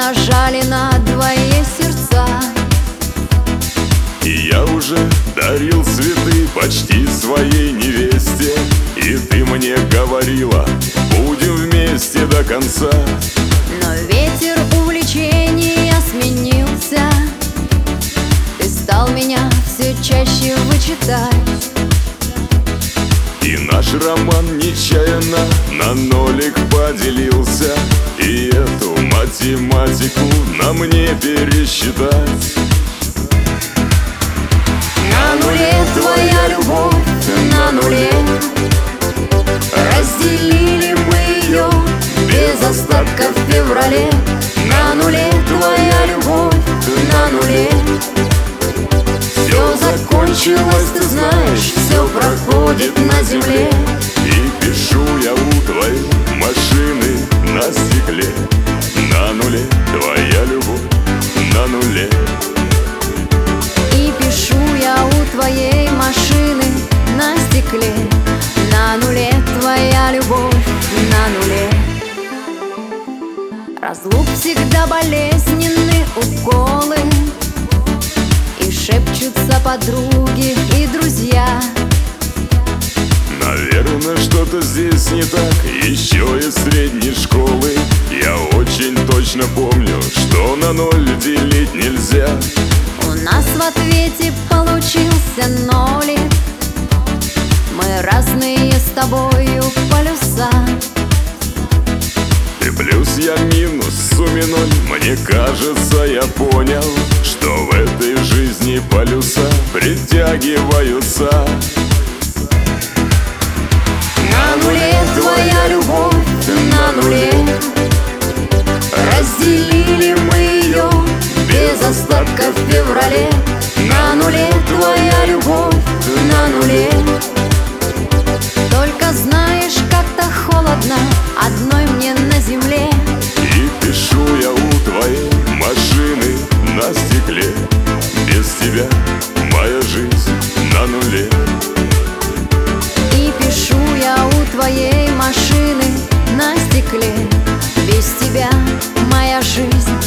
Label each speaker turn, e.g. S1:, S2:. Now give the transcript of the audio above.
S1: нажали на двое сердца.
S2: И я уже дарил цветы почти своей невесте. И ты мне говорила, будем вместе до конца.
S1: Но ветер увлечения сменился. Ты стал меня все чаще вычитать
S2: наш роман нечаянно на нолик поделился. И эту математику на мне пересчитать.
S1: На нуле твоя любовь, на нуле. Разделили мы ее без остатка в феврале. На нуле твоя любовь, на нуле Все закончилось, ты знаешь, все проходит на земле.
S2: И пишу я у твоей машины на стекле. На нуле твоя любовь, на нуле.
S1: И пишу я у твоей машины на стекле. На нуле твоя любовь, на нуле. Разлук всегда болезненны уколы шепчутся подруги и друзья.
S2: Наверное, что-то здесь не так Еще из средней школы. Я очень точно помню, что на ноль делить нельзя.
S1: У нас в ответе получился нолик. Мы разные с тобою полюса.
S2: Ты плюс, я минус, сумме ноль Мне кажется, я понял затягиваются
S1: На нуле твоя любовь, на нуле. Разделили мы ее без остатка в феврале. На нуле твоя любовь, на нуле. Только знаешь, как-то холодно одной мне на земле.
S2: И пишу я у твоей машины на стекле. Без тебя
S1: машины на стекле. Без тебя моя жизнь